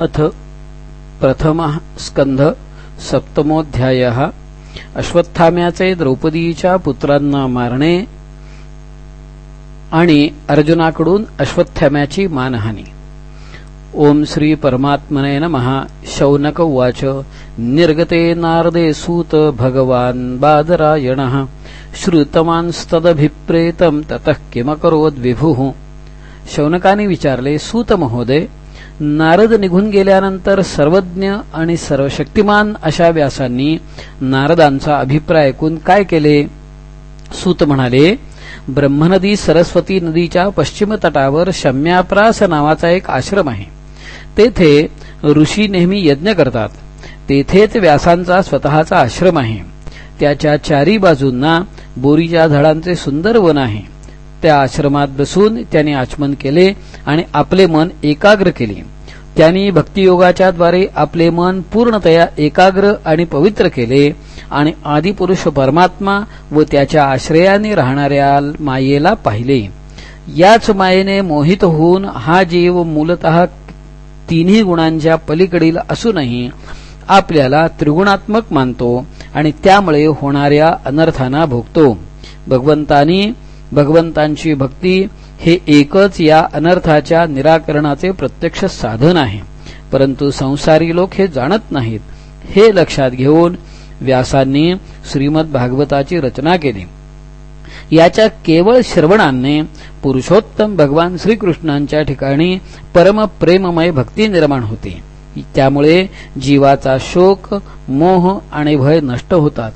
अथ प्रथम स्कंध सप्तमोध्याय अश्वत्थाम्याचे द्रौपदीच्या पुत्रांना मारणे आणि अर्जुनाकडून अश्वत्थाम्याची मानहानी। ओम श्री परमात्मने नमः। शौनक उवाच। निर्गते नारदे सूत भगवान बादरायणः। श्रुतवांस्तदभिप्रेतं ततः किमकरोद्विभुः। शौनकाने विचारले सूत महोदय नारद निघून गेल्यानंतर सर्वज्ञ आणि सर्वशक्तिमान अशा व्यासांनी नारदांचा अभिप्राय ऐकून काय केले? सूत म्हणाले ब्रह्मनदी सरस्वती नदीच्या पश्चिम तटावर शम्याप्रास नावाचा एक आश्रम आहे. तेथे ऋषी नेहमी यज्ञ करतात. तेथेच व्यासांचा स्वतःचा आश्रम आहे. त्याच्या चारी बाजूंना बोरीच्या झाडांचे सुंदर वन आहे. त्या आश्रमात बसून त्याने आचमन केले आणि आपले मन एकाग्र केले. त्यांनी भक्तियोगाच्या द्वारे आपले मन पूर्णतया एकाग्र आणि पवित्र केले आणि आदिपुरुष परमात्मा व त्याच्या आश्रयाने राहणाऱ्या मायेला पाहिले. याच मायेने मोहित होऊन हा जीव मूलत तिन्ही गुणांच्या पलीकडील असूनही आपल्याला त्रिगुणात्मक मानतो आणि त्यामुळे होणाऱ्या अनर्थांना भोगतो. भगवंतानी भगवंतांची भक्ती हे एकच या अनर्थाच्या निराकरणाचे प्रत्यक्ष साधन आहे. परंतु संसारी लोक हे जाणत नाहीत. हे लक्षात घेऊन व्यासांनी श्रीमद भागवताची रचना केली. याच्या केवळ श्रवणाने पुरुषोत्तम भगवान श्रीकृष्णांच्या ठिकाणी परम प्रेममय भक्ती निर्माण होते. त्यामुळे जीवाचा शोक मोह आणि भय नष्ट होतात.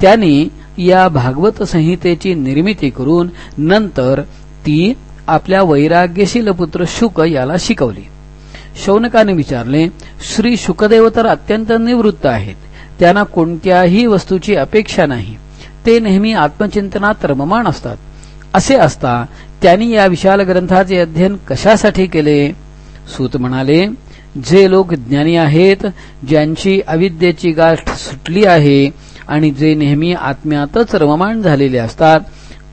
त्यांनी या भागवत संहितेची निर्मिती करून नंतर ती आपल्या वैराग्यशील पुत्र शुक याला शिकवली. शौनकाने विचारले श्री शुकदेव तर अत्यंत निवृत्त आहेत. त्यांना कोणत्याही वस्तूची अपेक्षा नाही. ते नेहमी आत्मचिंतनात रममाण असतात. असे असता त्यांनी या विशाल ग्रंथाचे अध्ययन कशासाठी केले? सूत म्हणाले जे लोक ज्ञानी आहेत ज्यांची अविद्येची गाठ सुटली आहे आणि जे नेहमी आत्म्यातच रममाण झालेले असतात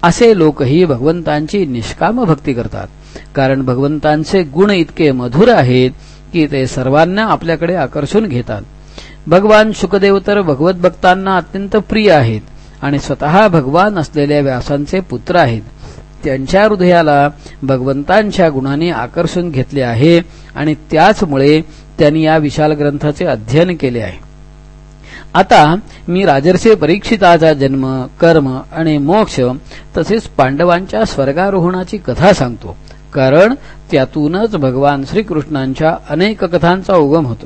असे लोकही भगवंतांची निष्काम भक्ती करतात. कारण भगवंतांचे गुण इतके मधुर आहेत की ते सर्वांना आपल्याकडे आकर्षून घेतात. भगवान शुकदेव तर भगवत भक्तांना अत्यंत प्रिय आहेत आणि स्वतः भगवान असलेल्या व्यासांचे पुत्र आहेत. त्यांच्या हृदयाला भगवंतांच्या गुणाने आकर्षून घेतले आहे आणि त्याचमुळे त्यांनी या विशाल ग्रंथाचे अध्ययन केले आहे. आता मी राजर्षे परीक्षिताचा जन्म कर्म आणि मोक्ष तसेच पांडवांच्या स्वर्गारोहणाची कथा सांगतो. कारण त्यातूनच भगवान श्रीकृष्णांच्या अनेक कथांचा उगम होतो.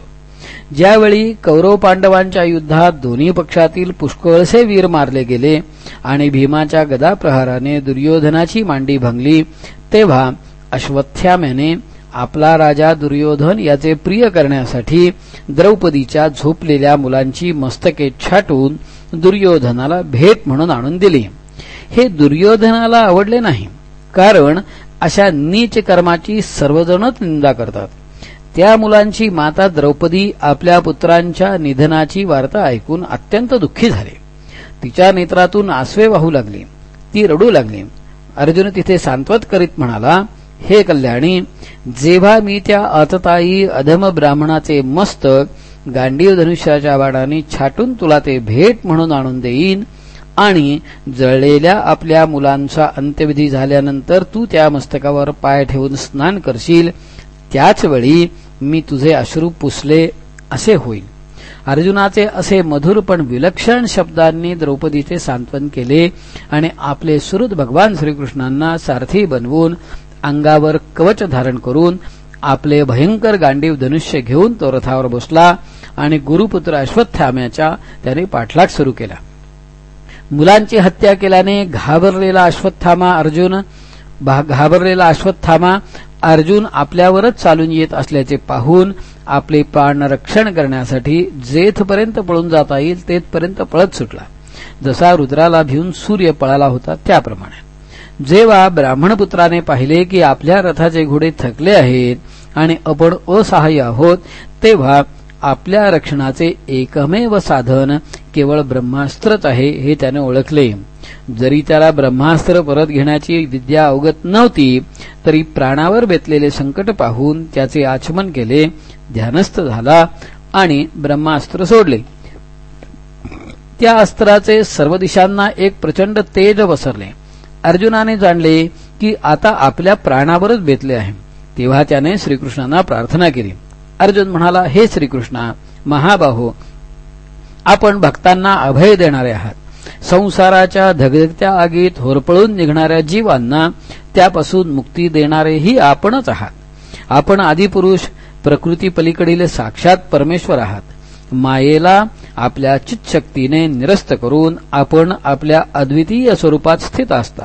ज्यावेळी कौरव पांडवांच्या युद्धात दोन्ही पक्षातील पुष्कळसे वीर मारले गेले आणि भीमाच्या गदाप्रहाराने दुर्योधनाची मांडी भंगली तेव्हा अश्वत्थ्याम्याने आपला राजा दुर्योधन याचे प्रिय करण्यासाठी द्रौपदीच्या झोपलेल्या मुलांची मस्तके छाटून दुर्योधनाला भेट म्हणून आणून दिली. हे दुर्योधनाला आवडले नाही कारण अशा नीच कर्माची सर्वजणच निंदा करतात. त्या मुलांची माता द्रौपदी आपल्या पुत्रांच्या निधनाची वार्ता ऐकून अत्यंत दुःखी झाले. तिच्या नेत्रातून आसवे वाहू लागली ती रडू लागली. अर्जुन तिथे सांत्वत करीत म्हणाला हे कल्याणी जेव्हा मी त्या अतताई अधम ब्राह्मणाचे मस्तक गांडीव धनुष्याच्या बाणाने छाटून तुला ते भेट म्हणून आणून देईन आणि जळलेल्या आपल्या मुलांचा अंत्यविधी झाल्यानंतर तू त्या मस्तकावर पाय ठेवून स्नान करशील त्याचवेळी मी तुझे अश्रू पुसले असे होईल. अर्जुनाचे असे मधुर पण विलक्षण शब्दांनी द्रौपदीचे सांत्वन केले आणि आपले सुहृद भगवान श्रीकृष्णांना सारथी बनवून अंगावर कवच धारण करून आपले भयंकर गांडीव धनुष्य घेऊन तो रथावर बसला आणि गुरुपुत्र अश्वत्थाम्याच्या त्याने पाठलाग सुरू केला. मुलांची हत्या केल्याने घाबरलेला अश्वत्थामा अर्जुन घाबरलेला अश्वत्थामा अर्जुन आपल्यावरच चालून येत असल्याचे पाहून आपले प्राण रक्षण करण्यासाठी जेथपर्यंत पळून जाता येईल तेथपर्यंत पळत सुटला. जसा रुद्राला भिवून सूर्य पळाला होता त्याप्रमाणे. जेव्हा ब्राह्मणपुत्राने पाहिले की आपल्या रथाचे घोडे थकले आहेत आणि आपण असहाय्य आहोत तेव्हा आपल्या रक्षणाचे एकमेव साधन केवळ ब्रह्मास्त्रच आहे हे त्याने ओळखले. जरी त्याला ब्रह्मास्त्र परत घेण्याची विद्या अवगत नव्हती तरी प्राणावर बेतलेले संकट पाहून त्याचे आचमन केले ध्यानस्थ झाला आणि ब्रह्मास्त्र सोडले. त्या अस्त्राचे सर्व दिशांना एक प्रचंड तेज पसरले. अर्जुनाने जाणले की आता आपल्या प्राणावरच बेतले आहे. तेव्हा त्याने श्रीकृष्णांना प्रार्थना केली. अर्जुन म्हणाला हे श्रीकृष्णा महाबाहो आपण भक्तांना अभय देणारे आहात. संसाराच्या धगधगत्या आगीत होरपळून निघणाऱ्या जीवांना त्यापासून मुक्ती देणारेही आपणच आहात. आपण आदिपुरुष प्रकृती पलीकडील साक्षात परमेश्वर आहात. मायेला आपल्या चितशक्तीने निरस्त करून आपण आपल्या अद्वितीय स्वरूपात स्थित असता.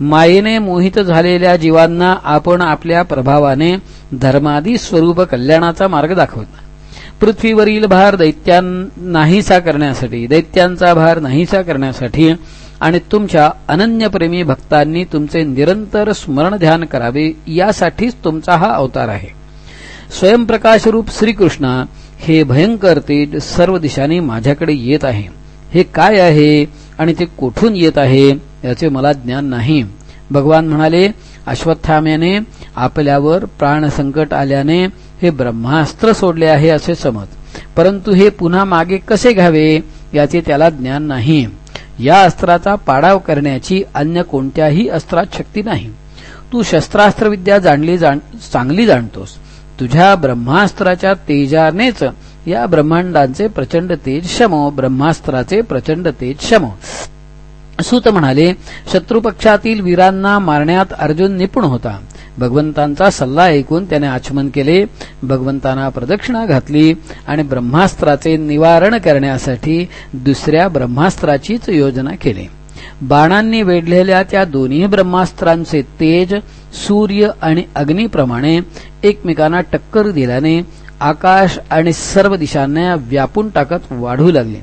मायेने मोहित झालेल्या जीवांना आपण आपल्या प्रभावाने धर्मादी स्वरूप कल्याणाचा मार्ग दाखवता. पृथ्वीवरील भार दैत्यां नाहीसा करण्यासाठी दैत्यांचा भार नाहीसा करण्यासाठी आणि तुमच्या अनन्यप्रेमी भक्तांनी तुमचे निरंतर स्मरण ध्यान करावे यासाठीच तुमचा हा अवतार आहे. स्वयंप्रकाशरूप श्रीकृष्णा श्रीकृष्ण हे भयंकर तेज सर्व दिशांनी माझ्याकडे येत आहे. हे काय आहे आणि ते कुठून येत आहे याचे मला ज्ञान नाही. भगवान म्हणाले अश्वत्थाम्याने आपल्यावर प्राणसंकट आल्याने हे ब्रह्मास्त्र सोडले आहे असे समज. परंतु हे पुन्हा मागे कसे घ्यावे याचे त्याला ज्ञान नाही. या अस्त्राचा पाडाव करण्याची अन्य कोणत्याही अस्त्रात शक्ती नाही. तू शस्त्रास्त्र विद्या जाणली चांगली जाणतोस. तुझ्या ब्रह्मास्त्राच्या तेजानेच या ब्रह्मांडांचे प्रचंड तेज शमो ब्रह्मास्त्राचे प्रचंड तेज शमो. सूत म्हणाले शत्रुपक्षातील वीरांना मारण्यात अर्जुन निपुण होता. भगवंतांचा सल्ला ऐकून त्याने आचमन केले भगवंतांना प्रदक्षिणा घातली आणि ब्रह्मास्त्राचे निवारण करण्यासाठी दुसऱ्या ब्रह्मास्त्राचीच योजना केली. बाणांनी वेढलेल्या त्या दोन्ही ब्रह्मास्त्रांचे तेज सूर्य आणि अग्नीप्रमाणे एकमेकांना टक्कर दिल्याने आकाश आणि सर्व दिशांना व्यापून टाकत वाढू लागले.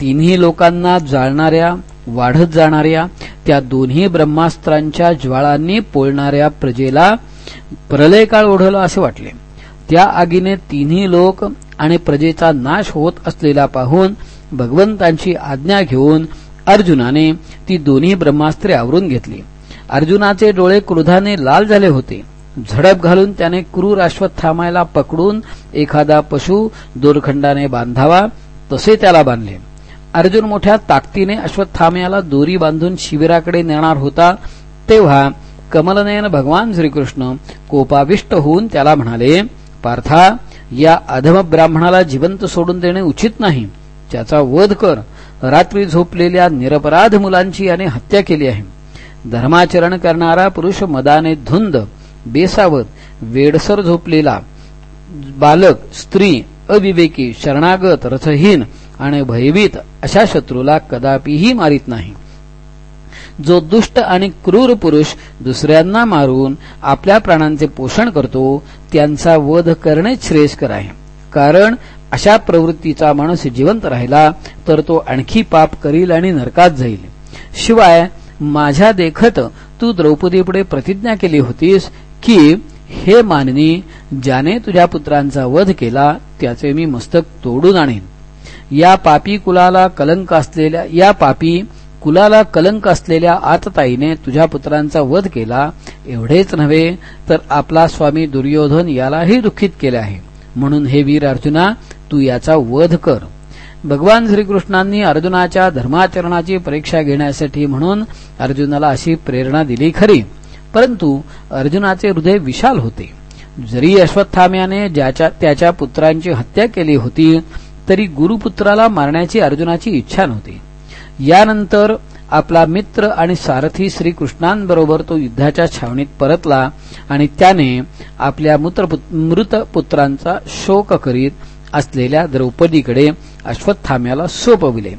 तिन्ही लोकांना जाळणाऱ्या वाढत जाणाऱ्या त्या दोन्ही ब्रह्मास्त्रांच्या ज्वाळांनी पोळणाऱ्या प्रजेला प्रलयकाळ ओढवला असे वाटले. त्या आगीने तिन्ही लोक आणि प्रजेचा नाश होत असलेला पाहून भगवंतांची आज्ञा घेऊन अर्जुनाने ती दोन्ही ब्रह्मास्त्रे आवरून घेतली. अर्जुनाचे डोळे क्रोधाने लाल झाले होते. झडप घालून त्याने क्रूर अश्वत्थामायला पकडून एखादा पशु दोरखंडाने बांधावा तसे त्याला बांधले. अर्जुन मोठ्या ताकदीने अश्वत्थाम्याला दोरी बांधून शिबिराकडे नेणार होता तेव्हा कमलनयन भगवान श्रीकृष्ण कोपाविष्ट होऊन त्याला म्हणाले पार्था या अधम ब्राह्मणाला जिवंत सोडून देणे उचित नाही. त्याचा वध कर. रात्री झोपलेल्या निरपराध मुलांची याने हत्या केली आहे. धर्माचरण करणारा पुरुष मदाने धुंद बेसावत वेडसर झोपलेला बालक स्त्री अविवेकी शरणागत रथहीन आणि भयभीत अशा शत्रूला कदापिही मारित नाही. जो दुष्ट आणि क्रूर पुरुष दुसऱ्यांना मारून आपल्या प्राणांचे पोषण करतो त्यांचा वध करणे श्रेयस्कर आहे. कारण अशा प्रवृत्तीचा माणूस जिवंत राहिला तर तो आणखी पाप करील आणि नरकात जाईल. शिवाय माझ्या देखत तू द्रौपदीपुढे प्रतिज्ञा केली होतीस की हे माननी ज्याने तुझ्या पुत्रांचा वध केला त्याचे मी मस्तक तोडून आणेन. या पापी कुलाला कलंक असलेल्या या पापी कुलाला कलंक असलेल्या आतताईने तुझ्या पुत्रांचा वध केला एवढेच नव्हे तर आपला स्वामी दुर्योधन यालाही दुःखित केले आहे. म्हणून हे वीर अर्जुना तू याचा वध कर. भगवान श्रीकृष्णांनी अर्जुनाच्या धर्माचरणाची परीक्षा घेण्यासाठी म्हणून अर्जुनाला अशी प्रेरणा दिली खरी. परंतु अर्जुनाचे हृदय विशाल होते. जरी अश्वत्थाम्याने ज्याच्या त्याच्या पुत्रांची हत्या केली होती तरी गुरुपुत्राला मारण्याची अर्जुनाची इच्छा नव्हती. यानंतर आपला मित्र आणि सारथी श्रीकृष्णांबरोबर तो युद्धाच्या छावणीत परतला आणि त्याने आपल्या मृत पुत्रांचा शोक करीत असलेल्या द्रौपदीकडे अश्वत्थाम्याला सोपविले.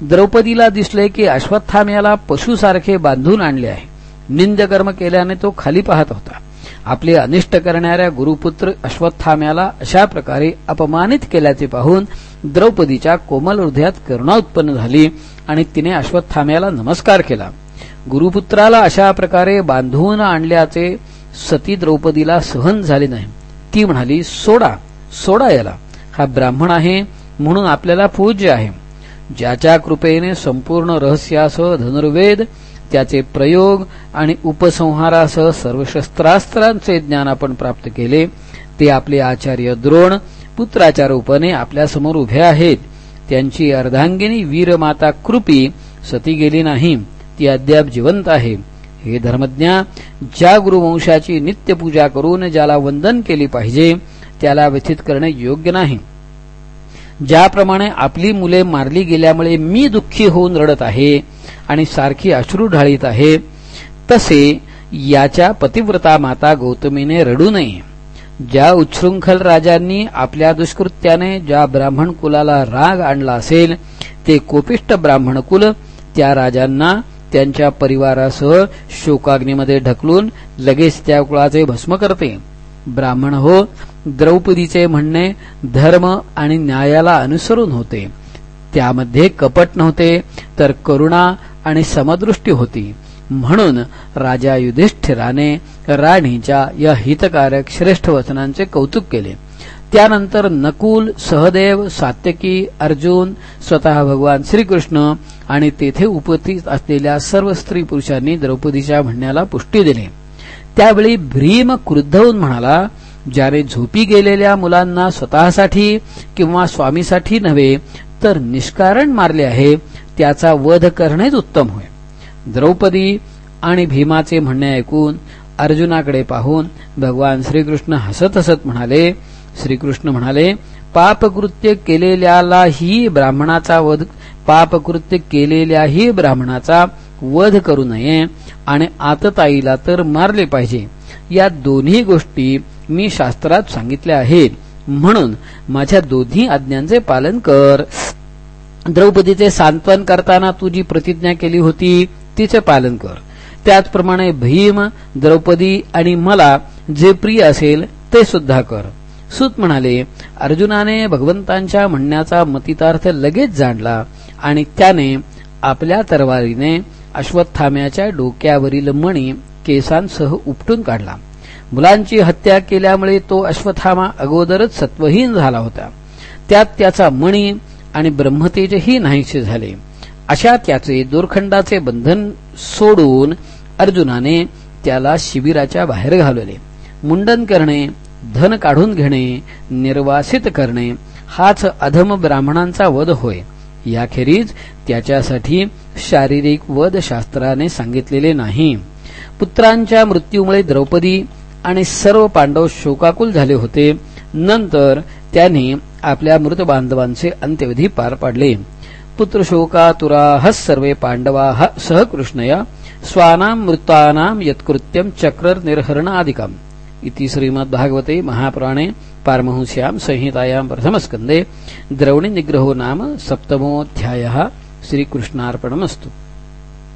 द्रौपदीला दिसले की अश्वत्थाम्याला पशुसारखे बांधून आणले आहे. निंदकर्म केल्याने तो खाली पाहत होता. आपले अनिष्ट करणाऱ्या गुरुपुत्र अश्वत्थाम्याला अशा प्रकारे अपमानित केल्याचे पाहून द्रौपदीच्या कोमल हृदयात करुणा उत्पन्न झाली आणि तिने अश्वत्थाम्याला नमस्कार केला. गुरुपुत्राला अशा प्रकारे बांधून आणल्याचे सती द्रौपदीला सहन झाले नाही. ती म्हणाली सोडा सोडा याला. हा ब्राह्मण आहे म्हणून आपल्याला पूज्य आहे. ज्याच्या कृपेने संपूर्ण रहस्यासह धनुर्वेद त्याचे प्रयोग आणि उपसंहारासह सर्व शस्त्रास्त्रांचे ज्ञान आपण प्राप्त केले ते आपले आचार्य द्रोण पुत्राच्या रूपाने आपल्यासमोर उभे आहेत. त्यांची अर्धांगिनी वीरमाता कृपी सती गेली नाही ती अद्याप जिवंत आहे. हे धर्मज्ञा ज्या गुरुवंशाची नित्यपूजा करून ज्याला वंदन केली पाहिजे त्याला व्यथित करणे योग्य नाही. ज्याप्रमाणे आपली मुले मारली गेल्यामुळे मी दुःखी होऊन रडत आहे आणि सारखी अश्रू ढाळीत आहे तसे याच्या पतिव्रता माता गौतमीने रडू नये. ज्या उच्छृंखल राजांनी आपल्या दुष्कृत्याने ज्या ब्राह्मण कुलाला राग आणला असेल ते कोपिष्ट ब्राह्मण कुल त्या राजांना त्यांच्या परिवारासह शोकाग्नीमध्ये ढकलून लगेच त्या कुळाचे भस्म करते. ब्राह्मण हो द्रौपदीचे म्हणणे धर्म आणि न्यायाला अनुसरून होते. त्यामध्ये कपट नव्हते तर करुणा आणि समदृष्टी होती. म्हणून राजा युधिष्ठिराने राणीच्या या हितकारक श्रेष्ठ वचनांचे कौतुक केले. त्यानंतर नकुल सहदेव सात्यकी अर्जुन स्वतः भगवान श्रीकृष्ण आणि तेथे उपस्थित असलेल्या सर्व स्त्री पुरुषांनी द्रौपदीच्या म्हणण्याला पुष्टी दिली. त्यावेळी भ्रीम क्रुद्ध होऊन म्हणाला ज्याने झोपी गेलेल्या मुलांना स्वतःसाठी किंवा स्वामीसाठी नव्हे तर निष्कारण मारले आहे त्याचा वध करणेच उत्तम होय. द्रौपदी आणि भीमाचे म्हणणे ऐकून अर्जुनाकडे पाहून भगवान श्रीकृष्ण हसत हसत म्हणाले श्रीकृष्ण म्हणाले पापकृत्य केलेल्यालाही ब्राह्मणाचा वध पापकृत्य केलेल्याही ब्राह्मणाचा वध करू नये आणि आतताईला तर मारले पाहिजे. या दोन्ही गोष्टी मी शास्त्रात सांगितल्या आहेत. म्हणून माझ्या दोन्ही आज्ञांचे पालन कर. द्रौपदीचे सांत्वन करताना तू जी प्रतिज्ञा केली होती तिचे पालन कर. त्याचप्रमाणे भीम द्रौपदी आणि मला जे प्रिय असेल ते सुद्धा कर. सुत म्हणाले अर्जुनाने भगवंतांच्या म्हणण्याचा मतितार्थ लगेच जाणला आणि त्याने आपल्या तरवारीने अश्वत्थाम्याच्या डोक्यावरील मणी केसांसह उपटून काढला. मुलांची हत्या केल्यामुळे तो अश्वथामा अगोदरच सत्वहीन झाला होता. त्यात त्याचा मणी आणि ब्रह्मतेजही नाहीसे झाले. अशा त्याचे दोरखंडाचे बंधन सोडून अर्जुनाने त्याला शिबिराच्या बाहेर घालवले. मुंडन करणे धन काढून घेणे निर्वासित करणे हाच अधम ब्राह्मणांचा वध होय. याखेरीज त्याच्यासाठी शारीरिक वध शास्त्राने सांगितलेले नाही. पुत्रांच्या मृत्यूमुळे द्रौपदी आणि सर्व पांडव शोकाकुल झाले होते. नंतर त्यांनी आपल्या मृत बांधवांचे अंत्यविधी पार पाडले. पुत्रशोकातुराह सर्वे पांडवा सह कृष्णया स्वानाम मृतानाम यत्कृत्यम चक्र निर्हरणादिकम इति श्रीमद्भागवते महापुराणे पारमहंस्यां संहितायां प्रथमस्कन्दे द्रवणीनिग्रहो नाम सप्तमोऽध्यायः श्रीकृष्णार्पणमस्तु।